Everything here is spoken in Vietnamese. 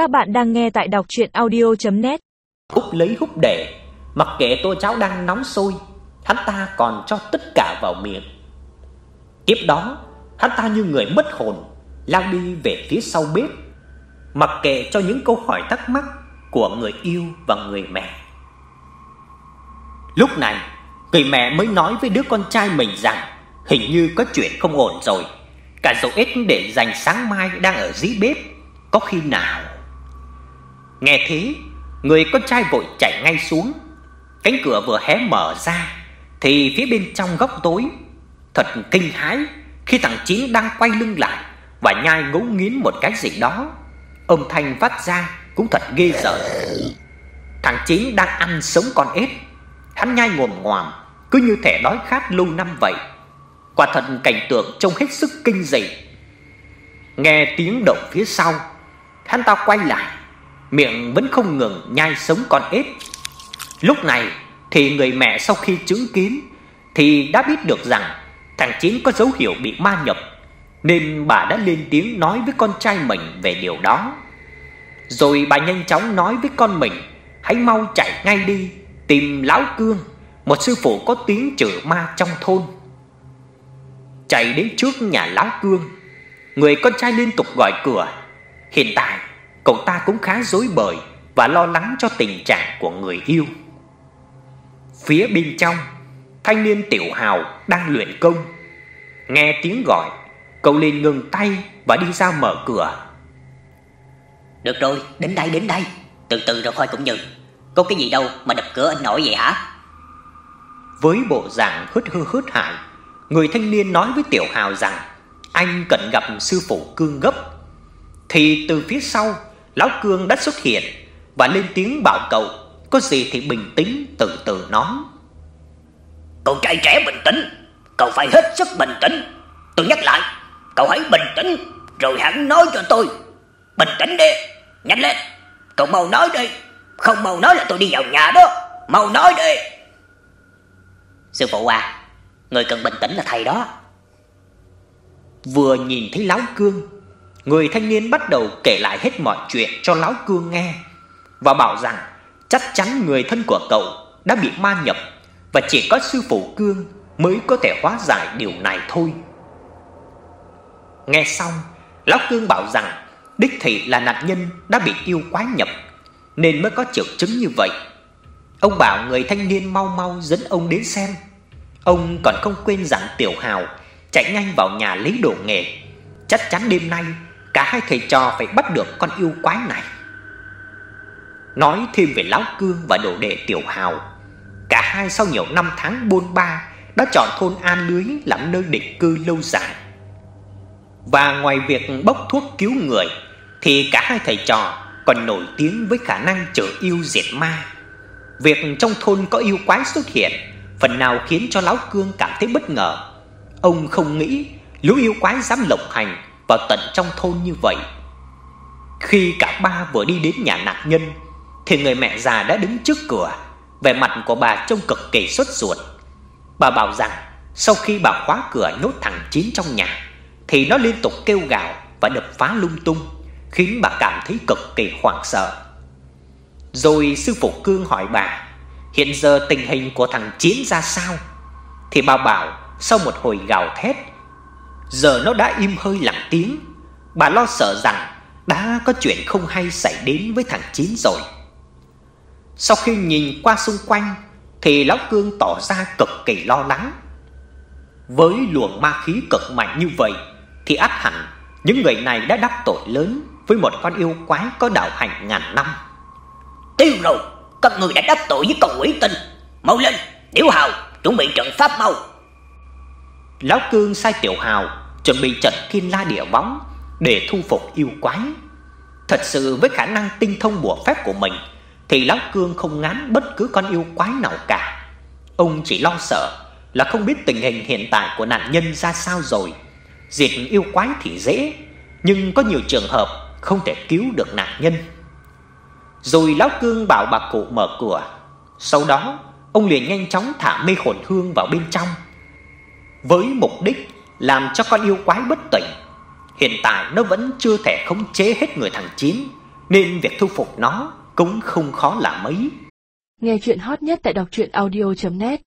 Các bạn đang nghe tại đọc audio net Hút lấy hút để, mặc kệ tô cháo đang nóng sôi, hắn ta còn cho tất cả vào miệng. Tiếp đó, hắn ta như người mất hồn, lao đi về phía sau bếp, mặc kệ cho những câu hỏi thắc mắc của người yêu và người mẹ. Lúc này, người mẹ mới nói với đứa con trai mình rằng hình như có chuyện không ổn rồi. Cả dấu ếch để dành sáng mai đang ở dưới bếp, có khi nào. Nghe thế, người con trai vội chạy ngay xuống. Cánh cửa vừa hé mở ra thì phía bên trong góc tối thật kinh hãi khi thằng Chín đang quay lưng lại và nhai ngấu nghiến một cái gì đó. Âm thanh phát ra cũng thật ghê rợn. Thằng Chín đang ăn sống con ếch, hắn nhai ngồm ngoàm, cứ như thể đói khát lâu năm vậy. Quả thật cảnh tượng trông hết sức kinh dị. Nghe tiếng động phía sau, hắn ta quay lại, miệng vẫn không ngừng nhai sống con ếch. Lúc này thì người mẹ sau khi chứng kiến thì đã biết được rằng thằng Chín có dấu hiệu bị ma nhập, nên bà đã lên tiếng nói với con trai mình về điều đó. Rồi bà nhanh chóng nói với con mình, hãy mau chạy ngay đi tìm lão Cương, một sư phụ có tiếng trừ ma trong thôn. Chạy đến trước nhà lão Cương, người con trai liên tục gọi cửa. Hiện tại, cậu ta cũng khá rối bời và lo lắng cho tình trạng của người yêu. Phía bên trong, thanh niên Tiểu Hào đang luyện công. Nghe tiếng gọi, cậu liền ngừng tay và đi ra mở cửa. Được rồi, đến đây đến đây, từ từ rồi thôi cũng như. Có cái gì đâu mà đập cửa anh nổi vậy hả? Với bộ dạng hứt hư hứt hại, người thanh niên nói với Tiểu Hào rằng anh cần gặp sư phụ Cương gấp. Thì từ phía sau, lão Cương đã xuất hiện và lên tiếng bảo cậu có gì thì bình tĩnh từ từ nói. Cậu trai trẻ bình tĩnh, cậu phải hết sức bình tĩnh. Tôi nhắc lại, cậu hãy bình tĩnh rồi hẳn nói cho tôi. Bình tĩnh đi, nhanh lên, cậu mau nói đi, không mau nói là tôi đi vào nhà đó, mau nói đi. Sư phụ à, người cần bình tĩnh là thầy đó. Vừa nhìn thấy lão Cương, người thanh niên bắt đầu kể lại hết mọi chuyện cho lão Cương nghe và bảo rằng chắc chắn người thân của cậu đã bị ma nhập và chỉ có sư phụ Cương mới có thể hóa giải điều này thôi. Nghe xong, lão Cương bảo rằng đích thị là nạn nhân đã bị yêu quái nhập nên mới có triệu chứng như vậy. Ông bảo người thanh niên mau mau dẫn ông đến xem. Ông còn không quên dặn Tiểu Hào chạy nhanh vào nhà lấy đồ nghề. Chắc chắn đêm nay cả hai thầy trò phải bắt được con yêu quái này. Nói thêm về lão Cương và đồ đệ Tiểu Hào, cả hai sau nhiều năm tháng bôn ba đã chọn thôn An Lưới làm nơi định cư lâu dài. Và ngoài việc bốc thuốc cứu người thì cả hai thầy trò còn nổi tiếng với khả năng chở yêu diệt ma. Việc trong thôn có yêu quái xuất hiện phần nào khiến cho lão Cương cảm thấy bất ngờ. Ông không nghĩ lũ yêu quái dám lộng hành vào tận trong thôn như vậy. Khi cả ba vừa đi đến nhà nạn nhân thì người mẹ già đã đứng trước cửa, vẻ mặt của bà trông cực kỳ sốt ruột. Bà bảo rằng sau khi bà khóa cửa nhốt thằng Chín trong nhà thì nó liên tục kêu gào và đập phá lung tung, khiến bà cảm thấy cực kỳ hoảng sợ. Rồi sư phụ Cương hỏi bà, hiện giờ tình hình của thằng Chiến ra sao? Thì bà bảo sau một hồi gào thét, giờ nó đã im hơi lặng tiếng. Bà lo sợ rằng đã có chuyện không hay xảy đến với thằng Chiến rồi. Sau khi nhìn qua xung quanh thì lão Cương tỏ ra cực kỳ lo lắng. Với luồng ma khí cực mạnh như vậy thì ắt hẳn những người này đã đắc tội lớn với một con yêu quái có đạo hành ngàn năm. Tiêu rồi, các người đã đắc tội với con quỷ tinh. Mau lên, Tiểu Hào, chuẩn bị trận pháp mau. Lão Cương sai Tiểu Hào chuẩn bị trận Thiên La Địa Võng để thu phục yêu quái. Thật sự với khả năng tinh thông bùa phép của mình thì lão Cương không ngán bất cứ con yêu quái nào cả. Ông chỉ lo sợ là không biết tình hình hiện tại của nạn nhân ra sao rồi. Diệt yêu quái thì dễ, nhưng có nhiều trường hợp không thể cứu được nạn nhân. Rồi lão Cương bảo bà cụ mở cửa. Sau đó, ông liền nhanh chóng thả mê hồn hương vào bên trong. Với mục đích làm cho con yêu quái bất tỉnh. Hiện tại nó vẫn chưa thể khống chế hết người thằng Chín, nên việc thu phục nó cũng không khó là mấy. Nghe truyện hot nhất tại đọc truyện audio net